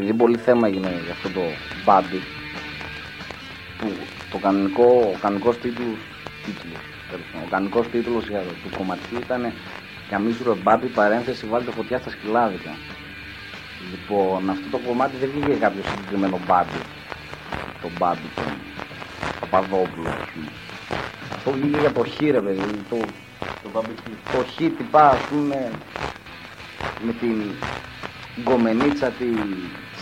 επειδή πολύ θέμα έγινε για αυτό το μπάμπι, που το κανονικό, ο κανονικός τίτλος, τίτλος, τέλος πάντων, ο κανονικός τίτλος για το, του κομματιού ήταν «Καμίσουρο μπάμπι παρένθεση βάλτε φωτιά στα σκυλάδικα». Λοιπόν, αυτό το κομμάτι δεν βγήκε για κάποιο συγκεκριμένο μπάμπι, το μπάμπι τον Παπαδόπουλο, ας πούμε. Αυτό βγήκε για το χ, ρε παιδί, το, Το μπάμπι το χ τυπά, ας πούμε, με την γκομενίτσα τη,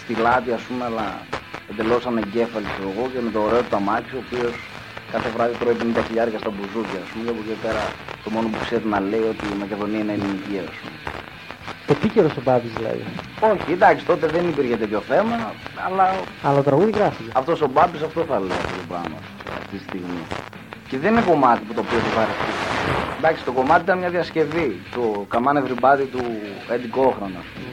στη λάτη, ας πούμε, αλλά εντελώς ανεγκέφαλη, ξέρω εγώ, και με το ωραίο του αμάξι, ο οποίος κάθε βράδυ τρώει 50 χιλιάρια στα μπουζούκια, ας πούμε, και από εκεί πέρα το μόνο που ξέρει να λέει ότι η Μακεδονία είναι ελληνική, ας πούμε. Επίκαιρο ο Μπάμπης δηλαδή; Όχι, εντάξει, τότε δεν υπήρχε τέτοιο θέμα, αλλά Αλλά το τραγούδι γράφηκε. αυτός ο Μπάμπης αυτό θα λέει αυτό το πράγμα αυτή τη στιγμή. Και δεν είναι κομμάτι που το οποίο του πάρει αυτή. Εντάξει, το κομμάτι ήταν μια διασκευή, το Come on Everybody του Eddie Cochran, ας πούμε.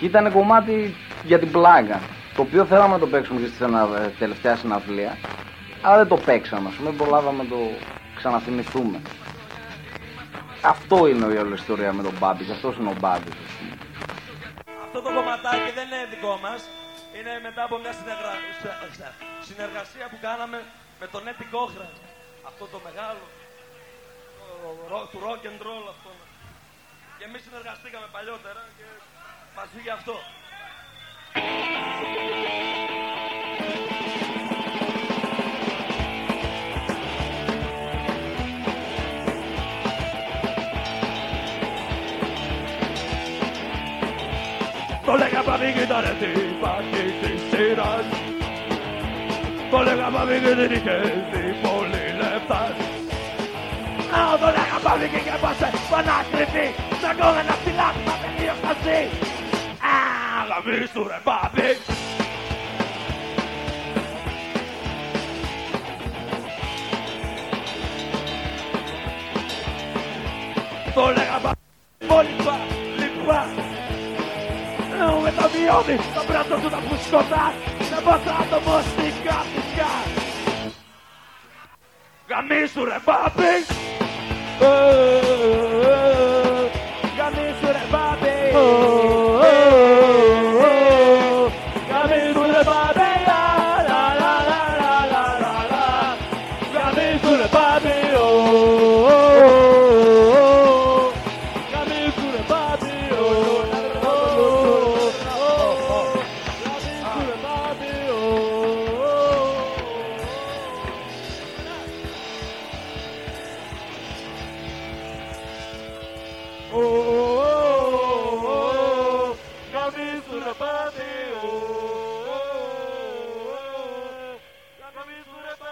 Και ήταν κομμάτι για την πλάκα, το οποίο θέλαμε να το παίξουμε και στη συνα- ε, τελευταία συναυλία, αλλά δεν το παίξαμε, ας πούμε, δεν προλάβαμε να το ξαναθυμηθούμε. Αυτό είναι η όλη ιστορία με τον Μπάμπης, και αυτός είναι ο Μπάμπης, ας πούμε. Αυτό το κομματάκι δεν είναι δικό μας. Είναι μετά από μια συνεργα- σε- σε- συνεργασία που κάναμε με τον Έτι Κόχρα. Αυτό το μεγάλο το ρο- του rock and roll αυτό. Και εμείς συνεργαστήκαμε παλιότερα και μας βγήκε αυτό. Το λέγα παπί και ήταν τύπακι της σειράς. Το λέγα παπί και δεν είχε δει πολύ λεφτά. Α, το λέγα παπί και και πάσε πανάκριβη Σαν κόμενα ψηλά του μα τελείω χαζί. Α, γαμίσου ρε παπί Το λέγα παπί πολύ πα, λιπά εγώ με το βιώμη, το πρώτο του να φουσκωτά Να πας άτομο στην κάθισκα Γαμίσου ρε πάπη Ε, ε, oh, oh, oh, oh, camisura bateu, oh, oh, oh, camisura bateu.